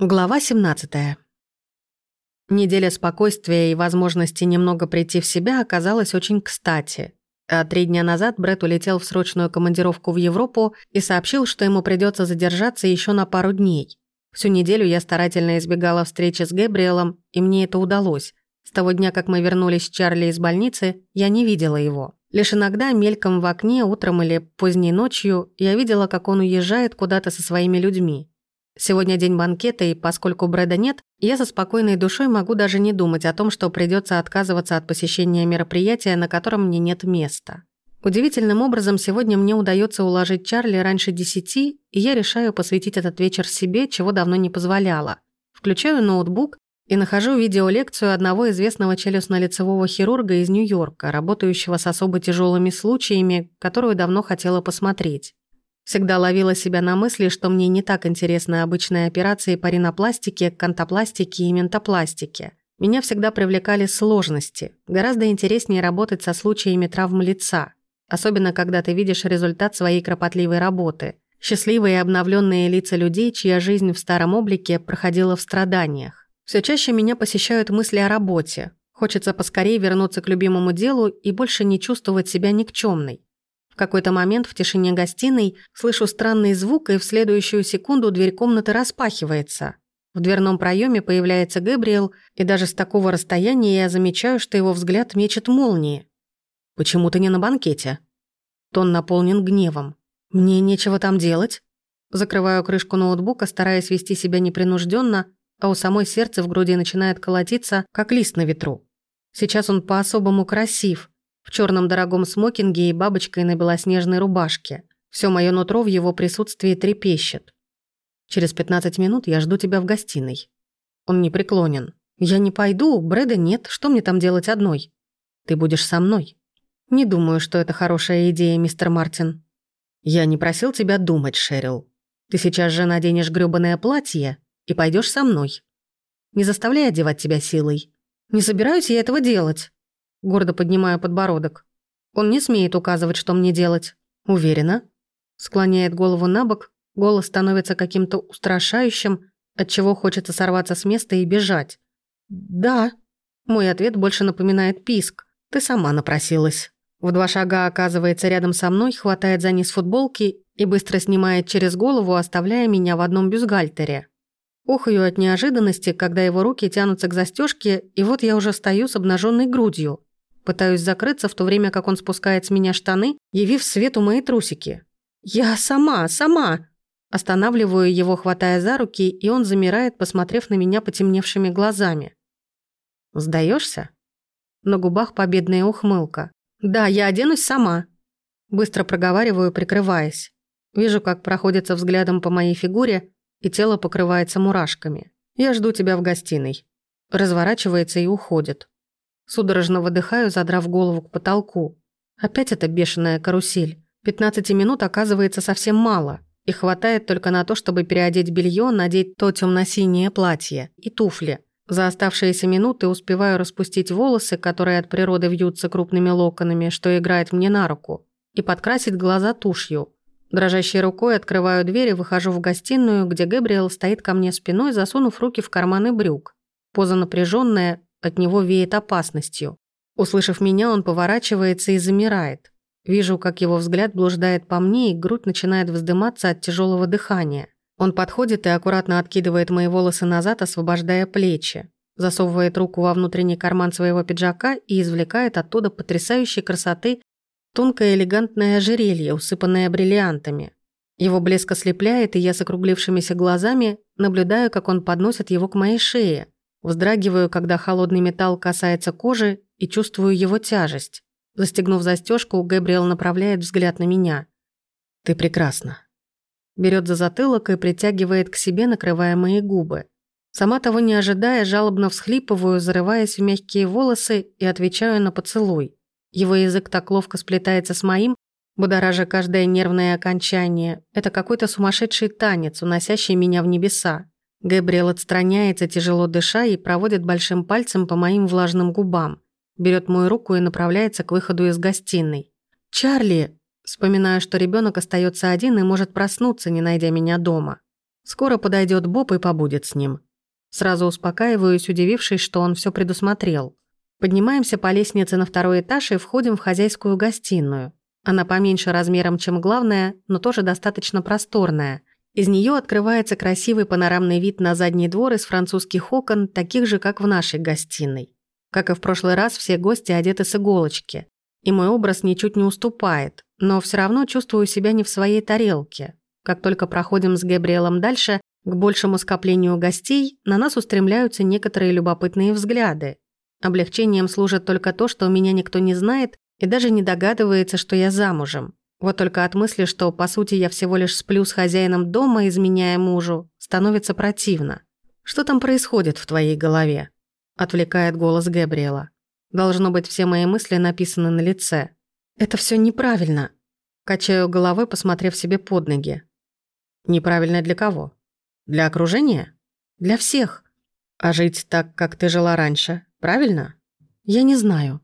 Глава 17. Неделя спокойствия и возможности немного прийти в себя оказалась очень кстати. А три дня назад Брэд улетел в срочную командировку в Европу и сообщил, что ему придется задержаться еще на пару дней. Всю неделю я старательно избегала встречи с Гэбриэлом, и мне это удалось. С того дня, как мы вернулись с Чарли из больницы, я не видела его. Лишь иногда мельком в окне, утром или поздней ночью, я видела, как он уезжает куда-то со своими людьми. Сегодня день банкета, и поскольку Брэда нет, я со спокойной душой могу даже не думать о том, что придется отказываться от посещения мероприятия, на котором мне нет места. Удивительным образом сегодня мне удается уложить Чарли раньше десяти, и я решаю посвятить этот вечер себе, чего давно не позволяла. Включаю ноутбук и нахожу видеолекцию одного известного челюстно-лицевого хирурга из Нью-Йорка, работающего с особо тяжелыми случаями, которую давно хотела посмотреть. Всегда ловила себя на мысли, что мне не так интересны обычные операции по ринопластике, кантопластике и ментопластике. Меня всегда привлекали сложности. Гораздо интереснее работать со случаями травм лица. Особенно, когда ты видишь результат своей кропотливой работы. Счастливые и обновленные лица людей, чья жизнь в старом облике проходила в страданиях. Все чаще меня посещают мысли о работе. Хочется поскорее вернуться к любимому делу и больше не чувствовать себя никчемной какой-то момент в тишине гостиной слышу странный звук, и в следующую секунду дверь комнаты распахивается. В дверном проеме появляется Гэбриэл, и даже с такого расстояния я замечаю, что его взгляд мечет молнии. «Почему ты не на банкете?» Тон наполнен гневом. «Мне нечего там делать?» Закрываю крышку ноутбука, стараясь вести себя непринужденно, а у самой сердце в груди начинает колотиться, как лист на ветру. Сейчас он по-особому красив, в черном дорогом смокинге и бабочкой на белоснежной рубашке. Все мое нутро в его присутствии трепещет. Через 15 минут я жду тебя в гостиной. Он не преклонен. Я не пойду, Брэда нет, что мне там делать одной? Ты будешь со мной. Не думаю, что это хорошая идея, мистер Мартин. Я не просил тебя думать, Шерил. Ты сейчас же наденешь грёбаное платье и пойдешь со мной. Не заставляй одевать тебя силой. Не собираюсь я этого делать гордо поднимая подбородок. Он не смеет указывать, что мне делать. Уверена? Склоняет голову на бок, голос становится каким-то устрашающим, от чего хочется сорваться с места и бежать. Да. Мой ответ больше напоминает писк. Ты сама напросилась. В два шага оказывается рядом со мной, хватает за низ футболки и быстро снимает через голову, оставляя меня в одном бюстгальтере. Охаю от неожиданности, когда его руки тянутся к застежке, и вот я уже стою с обнаженной грудью. Пытаюсь закрыться, в то время как он спускает с меня штаны, явив свету мои трусики. «Я сама, сама!» Останавливаю его, хватая за руки, и он замирает, посмотрев на меня потемневшими глазами. Сдаешься? На губах победная ухмылка. «Да, я оденусь сама». Быстро проговариваю, прикрываясь. Вижу, как проходится взглядом по моей фигуре, и тело покрывается мурашками. «Я жду тебя в гостиной». Разворачивается и уходит. Судорожно выдыхаю, задрав голову к потолку. Опять эта бешеная карусель. 15 минут оказывается совсем мало. И хватает только на то, чтобы переодеть белье, надеть то темно-синее платье и туфли. За оставшиеся минуты успеваю распустить волосы, которые от природы вьются крупными локонами, что играет мне на руку, и подкрасить глаза тушью. Дрожащей рукой открываю дверь и выхожу в гостиную, где Гэбриэл стоит ко мне спиной, засунув руки в карманы брюк. Поза напряженная, от него веет опасностью. Услышав меня, он поворачивается и замирает. Вижу, как его взгляд блуждает по мне, и грудь начинает вздыматься от тяжелого дыхания. Он подходит и аккуратно откидывает мои волосы назад, освобождая плечи. Засовывает руку во внутренний карман своего пиджака и извлекает оттуда потрясающей красоты тонкое элегантное ожерелье, усыпанное бриллиантами. Его блеск ослепляет, и я с округлившимися глазами наблюдаю, как он подносит его к моей шее – Вздрагиваю, когда холодный металл касается кожи и чувствую его тяжесть. Застегнув застежку, Габриэл направляет взгляд на меня. «Ты прекрасна». Берет за затылок и притягивает к себе, накрывая мои губы. Сама того не ожидая, жалобно всхлипываю, зарываясь в мягкие волосы и отвечаю на поцелуй. Его язык так ловко сплетается с моим, будоража каждое нервное окончание. Это какой-то сумасшедший танец, уносящий меня в небеса. Габриэл отстраняется, тяжело дыша, и проводит большим пальцем по моим влажным губам. Берет мою руку и направляется к выходу из гостиной. «Чарли!» Вспоминаю, что ребенок остается один и может проснуться, не найдя меня дома. Скоро подойдет Боб и побудет с ним. Сразу успокаиваюсь, удивившись, что он все предусмотрел. Поднимаемся по лестнице на второй этаж и входим в хозяйскую гостиную. Она поменьше размером, чем главная, но тоже достаточно просторная. Из нее открывается красивый панорамный вид на задний двор из французских окон, таких же, как в нашей гостиной. Как и в прошлый раз, все гости одеты с иголочки. И мой образ ничуть не уступает, но все равно чувствую себя не в своей тарелке. Как только проходим с Габриэлом дальше, к большему скоплению гостей, на нас устремляются некоторые любопытные взгляды. Облегчением служит только то, что меня никто не знает и даже не догадывается, что я замужем. Вот только от мысли, что, по сути, я всего лишь сплю с хозяином дома, изменяя мужу, становится противно. «Что там происходит в твоей голове?» – отвлекает голос Габриэла. Должно быть, все мои мысли написаны на лице. «Это все неправильно», – качаю головой, посмотрев себе под ноги. Неправильно для кого? Для окружения? Для всех. А жить так, как ты жила раньше, правильно? Я не знаю.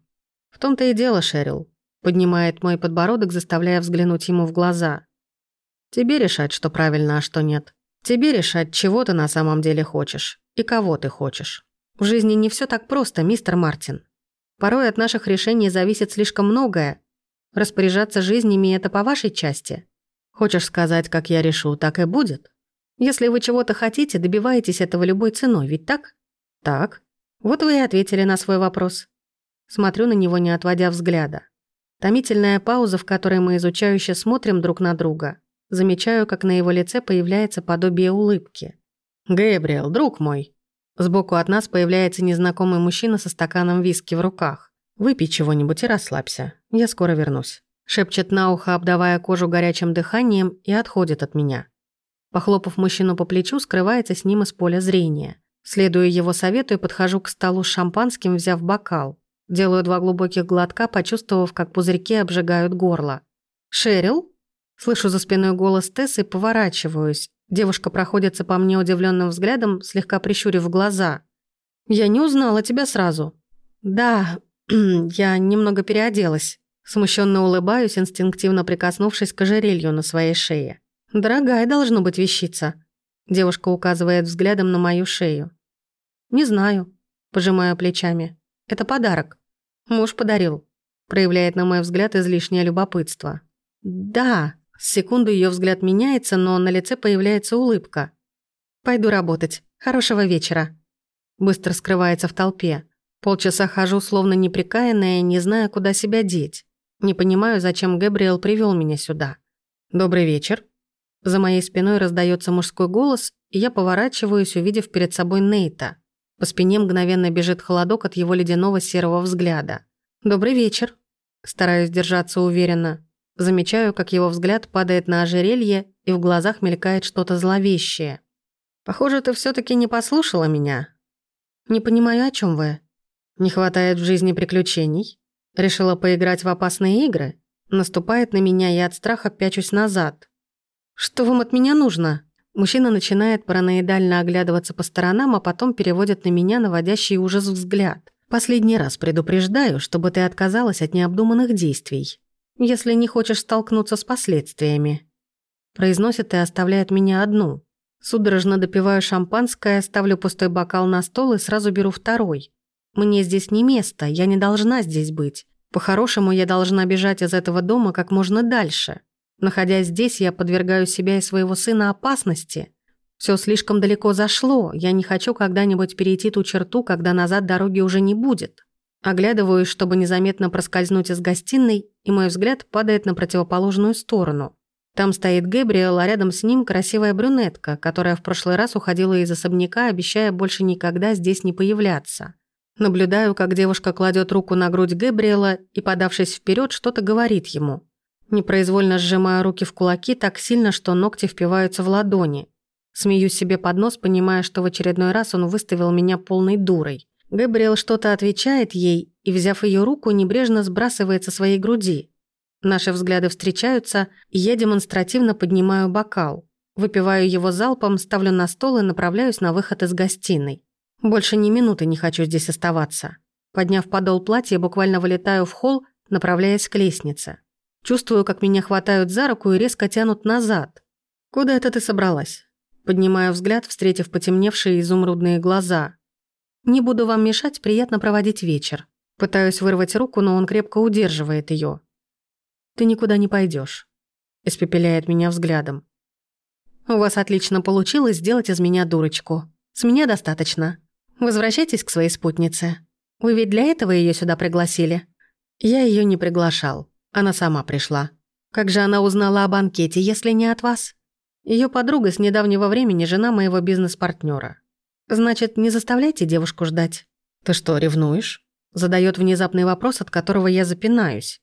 В том-то и дело, Шерил. Поднимает мой подбородок, заставляя взглянуть ему в глаза. Тебе решать, что правильно, а что нет. Тебе решать, чего ты на самом деле хочешь и кого ты хочешь. В жизни не все так просто, мистер Мартин. Порой от наших решений зависит слишком многое. Распоряжаться жизнями – это по вашей части. Хочешь сказать, как я решу, так и будет? Если вы чего-то хотите, добиваетесь этого любой ценой, ведь так? Так. Вот вы и ответили на свой вопрос. Смотрю на него, не отводя взгляда. Томительная пауза, в которой мы изучающе смотрим друг на друга. Замечаю, как на его лице появляется подобие улыбки. «Гэбриэл, друг мой!» Сбоку от нас появляется незнакомый мужчина со стаканом виски в руках. «Выпей чего-нибудь и расслабься. Я скоро вернусь». Шепчет на ухо, обдавая кожу горячим дыханием, и отходит от меня. Похлопав мужчину по плечу, скрывается с ним из поля зрения. Следуя его совету и подхожу к столу с шампанским, взяв бокал. Делаю два глубоких глотка, почувствовав, как пузырьки обжигают горло. «Шерил?» Слышу за спиной голос Тессы и поворачиваюсь. Девушка проходится по мне удивленным взглядом, слегка прищурив глаза. «Я не узнала тебя сразу». «Да, я немного переоделась». Смущенно улыбаюсь, инстинктивно прикоснувшись к ожерелью на своей шее. «Дорогая должно быть вещица». Девушка указывает взглядом на мою шею. «Не знаю», – пожимаю плечами. «Это подарок. Муж подарил». Проявляет, на мой взгляд, излишнее любопытство. «Да». Секунду ее взгляд меняется, но на лице появляется улыбка. «Пойду работать. Хорошего вечера». Быстро скрывается в толпе. Полчаса хожу, словно неприкаянная, не зная, куда себя деть. Не понимаю, зачем Габриэл привел меня сюда. «Добрый вечер». За моей спиной раздается мужской голос, и я поворачиваюсь, увидев перед собой Нейта. По спине мгновенно бежит холодок от его ледяного серого взгляда. «Добрый вечер». Стараюсь держаться уверенно. Замечаю, как его взгляд падает на ожерелье, и в глазах мелькает что-то зловещее. «Похоже, ты все таки не послушала меня». «Не понимаю, о чем вы. Не хватает в жизни приключений?» Решила поиграть в опасные игры? Наступает на меня и от страха пячусь назад. «Что вам от меня нужно?» Мужчина начинает параноидально оглядываться по сторонам, а потом переводит на меня наводящий ужас взгляд. «Последний раз предупреждаю, чтобы ты отказалась от необдуманных действий, если не хочешь столкнуться с последствиями». Произносит и оставляет меня одну. Судорожно допиваю шампанское, ставлю пустой бокал на стол и сразу беру второй. Мне здесь не место, я не должна здесь быть. По-хорошему, я должна бежать из этого дома как можно дальше. Находясь здесь, я подвергаю себя и своего сына опасности. Все слишком далеко зашло, я не хочу когда-нибудь перейти ту черту, когда назад дороги уже не будет. Оглядываюсь, чтобы незаметно проскользнуть из гостиной, и мой взгляд падает на противоположную сторону. Там стоит Гэбриэл, а рядом с ним красивая брюнетка, которая в прошлый раз уходила из особняка, обещая больше никогда здесь не появляться. Наблюдаю, как девушка кладет руку на грудь Гэбриэла и, подавшись вперед, что-то говорит ему. Непроизвольно сжимаю руки в кулаки так сильно, что ногти впиваются в ладони. Смеюсь себе под нос, понимая, что в очередной раз он выставил меня полной дурой. Гэбриэл что-то отвечает ей и, взяв ее руку, небрежно сбрасывает со своей груди. Наши взгляды встречаются, и я демонстративно поднимаю бокал. Выпиваю его залпом, ставлю на стол и направляюсь на выход из гостиной. Больше ни минуты не хочу здесь оставаться. Подняв подол платья, буквально вылетаю в холл, направляясь к лестнице. Чувствую, как меня хватают за руку и резко тянут назад. «Куда это ты собралась?» Поднимаю взгляд, встретив потемневшие изумрудные глаза. «Не буду вам мешать, приятно проводить вечер». Пытаюсь вырвать руку, но он крепко удерживает ее. «Ты никуда не пойдешь. испепеляет меня взглядом. «У вас отлично получилось сделать из меня дурочку. С меня достаточно. Возвращайтесь к своей спутнице. Вы ведь для этого ее сюда пригласили?» Я ее не приглашал. Она сама пришла. Как же она узнала о банкете, если не от вас? Ее подруга с недавнего времени жена моего бизнес-партнера. Значит, не заставляйте девушку ждать. Ты что, ревнуешь? Задает внезапный вопрос, от которого я запинаюсь.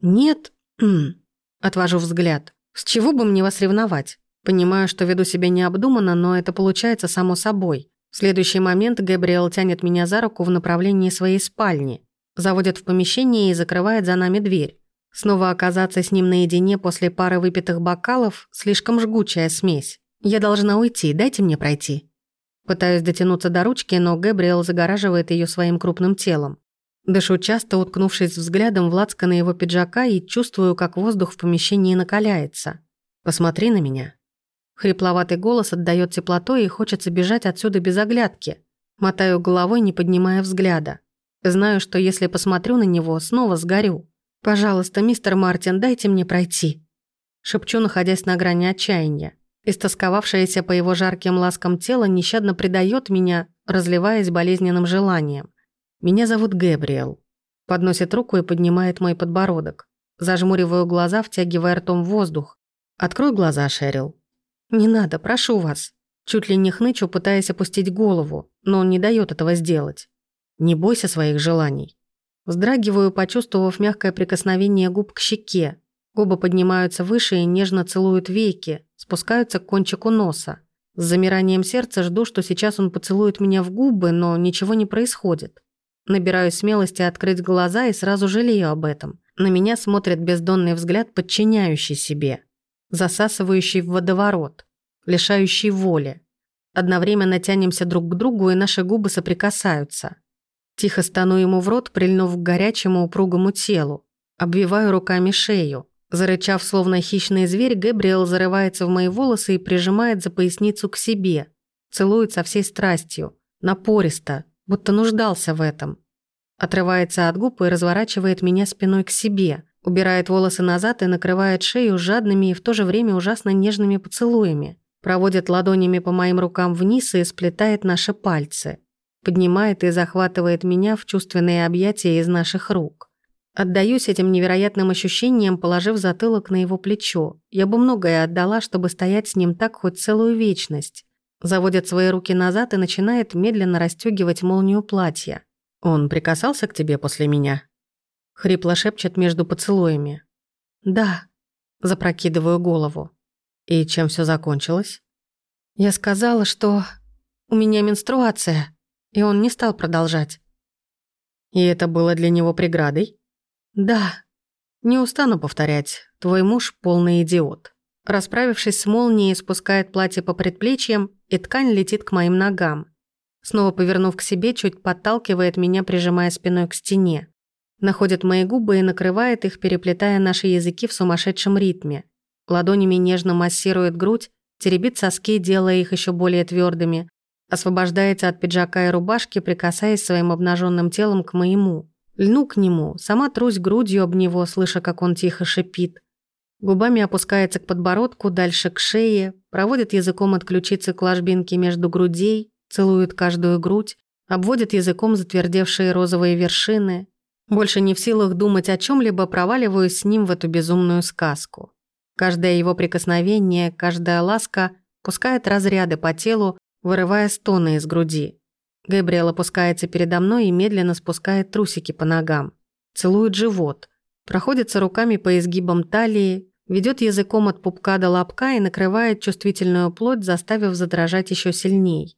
Нет. Отвожу взгляд. С чего бы мне вас ревновать? Понимаю, что веду себя необдуманно, но это получается само собой. В следующий момент Габриэл тянет меня за руку в направлении своей спальни, заводит в помещение и закрывает за нами дверь. Снова оказаться с ним наедине после пары выпитых бокалов – слишком жгучая смесь. Я должна уйти, дайте мне пройти. Пытаюсь дотянуться до ручки, но Габриэл загораживает ее своим крупным телом. Дышу часто, уткнувшись взглядом в на его пиджака и чувствую, как воздух в помещении накаляется. «Посмотри на меня». Хрипловатый голос отдает теплотой и хочется бежать отсюда без оглядки. Мотаю головой, не поднимая взгляда. Знаю, что если посмотрю на него, снова сгорю. «Пожалуйста, мистер Мартин, дайте мне пройти». Шепчу, находясь на грани отчаяния. Истосковавшееся по его жарким ласкам тело нещадно предает меня, разливаясь болезненным желанием. «Меня зовут Гэбриэл». Подносит руку и поднимает мой подбородок. Зажмуриваю глаза, втягивая ртом воздух. «Открой глаза, Шерил». «Не надо, прошу вас». Чуть ли не хнычу, пытаясь опустить голову, но он не дает этого сделать. «Не бойся своих желаний». Вздрагиваю, почувствовав мягкое прикосновение губ к щеке. Губы поднимаются выше и нежно целуют веки, спускаются к кончику носа. С замиранием сердца жду, что сейчас он поцелует меня в губы, но ничего не происходит. Набираю смелости открыть глаза и сразу жалею об этом. На меня смотрит бездонный взгляд, подчиняющий себе, засасывающий в водоворот, лишающий воли. Одновременно тянемся друг к другу, и наши губы соприкасаются. Тихо стану ему в рот, прильнув к горячему упругому телу. Обвиваю руками шею. Зарычав, словно хищный зверь, Гэбриэл зарывается в мои волосы и прижимает за поясницу к себе. Целует со всей страстью. Напористо, будто нуждался в этом. Отрывается от губ и разворачивает меня спиной к себе. Убирает волосы назад и накрывает шею жадными и в то же время ужасно нежными поцелуями. Проводит ладонями по моим рукам вниз и сплетает наши пальцы поднимает и захватывает меня в чувственные объятия из наших рук. Отдаюсь этим невероятным ощущениям, положив затылок на его плечо. Я бы многое отдала, чтобы стоять с ним так хоть целую вечность. Заводит свои руки назад и начинает медленно расстегивать молнию платья. «Он прикасался к тебе после меня?» Хрипло шепчет между поцелуями. «Да», запрокидываю голову. «И чем все закончилось?» «Я сказала, что у меня менструация», и он не стал продолжать. И это было для него преградой? Да. Не устану повторять. Твой муж полный идиот. Расправившись с молнией, спускает платье по предплечьям, и ткань летит к моим ногам. Снова повернув к себе, чуть подталкивает меня, прижимая спиной к стене. Находит мои губы и накрывает их, переплетая наши языки в сумасшедшем ритме. Ладонями нежно массирует грудь, теребит соски, делая их еще более твердыми, Освобождается от пиджака и рубашки, прикасаясь своим обнаженным телом к моему. Льну к нему, сама трусь грудью об него, слыша, как он тихо шипит. Губами опускается к подбородку, дальше к шее, проводит языком от ключицы к ложбинке между грудей, целует каждую грудь, обводит языком затвердевшие розовые вершины. Больше не в силах думать о чем либо проваливаюсь с ним в эту безумную сказку. Каждое его прикосновение, каждая ласка пускает разряды по телу, вырывая стоны из груди. Габриэл опускается передо мной и медленно спускает трусики по ногам. Целует живот. Проходится руками по изгибам талии, ведет языком от пупка до лобка и накрывает чувствительную плоть, заставив задрожать еще сильней.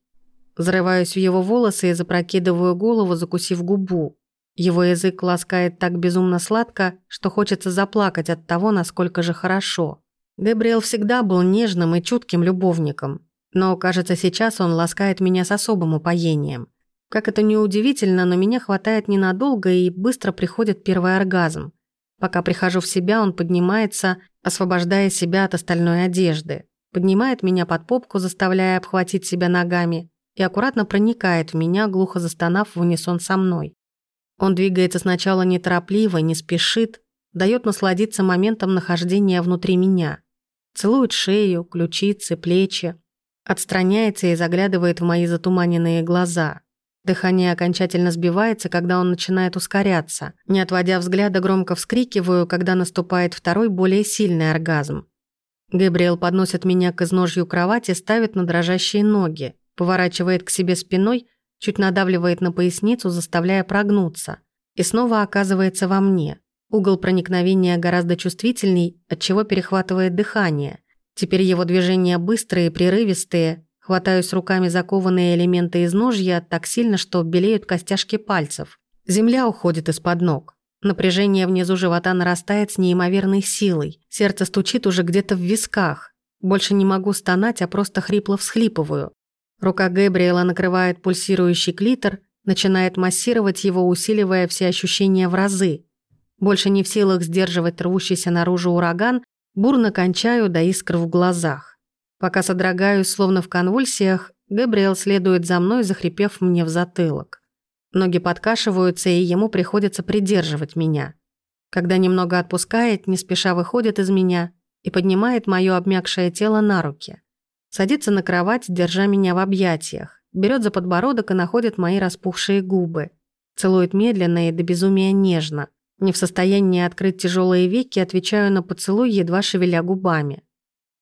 Зарываюсь в его волосы и запрокидываю голову, закусив губу. Его язык ласкает так безумно сладко, что хочется заплакать от того, насколько же хорошо. Габриэл всегда был нежным и чутким любовником. Но, кажется, сейчас он ласкает меня с особым упоением. Как это ни удивительно, но меня хватает ненадолго и быстро приходит первый оргазм. Пока прихожу в себя, он поднимается, освобождая себя от остальной одежды. поднимает меня под попку, заставляя обхватить себя ногами, и аккуратно проникает в меня, глухо застонав в унисон со мной. Он двигается сначала неторопливо, не спешит, дает насладиться моментом нахождения внутри меня. Целует шею, ключицы, плечи, отстраняется и заглядывает в мои затуманенные глаза. Дыхание окончательно сбивается, когда он начинает ускоряться. Не отводя взгляда, громко вскрикиваю, когда наступает второй, более сильный оргазм. Габриэл подносит меня к изножью кровати, ставит на дрожащие ноги, поворачивает к себе спиной, чуть надавливает на поясницу, заставляя прогнуться. И снова оказывается во мне. Угол проникновения гораздо чувствительней, отчего перехватывает дыхание. Теперь его движения быстрые, прерывистые. Хватаюсь руками закованные элементы изножья так сильно, что белеют костяшки пальцев. Земля уходит из-под ног. Напряжение внизу живота нарастает с неимоверной силой. Сердце стучит уже где-то в висках. Больше не могу стонать, а просто хрипло всхлипываю. Рука Гэбриэла накрывает пульсирующий клитор, начинает массировать его, усиливая все ощущения в разы. Больше не в силах сдерживать рвущийся наружу ураган, бурно кончаю до искр в глазах. Пока содрогаюсь, словно в конвульсиях, Габриэл следует за мной, захрипев мне в затылок. Ноги подкашиваются, и ему приходится придерживать меня. Когда немного отпускает, не спеша выходит из меня и поднимает мое обмякшее тело на руки. Садится на кровать, держа меня в объятиях, берет за подбородок и находит мои распухшие губы. Целует медленно и до безумия нежно. Не в состоянии открыть тяжелые веки, отвечаю на поцелуй, едва шевеля губами.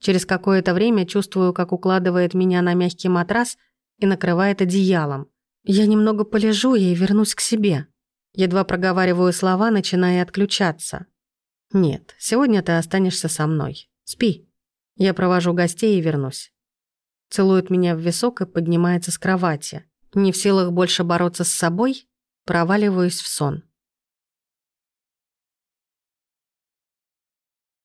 Через какое-то время чувствую, как укладывает меня на мягкий матрас и накрывает одеялом. Я немного полежу и вернусь к себе. Едва проговариваю слова, начиная отключаться. Нет, сегодня ты останешься со мной. Спи. Я провожу гостей и вернусь. Целует меня в висок и поднимается с кровати. Не в силах больше бороться с собой, проваливаюсь в сон.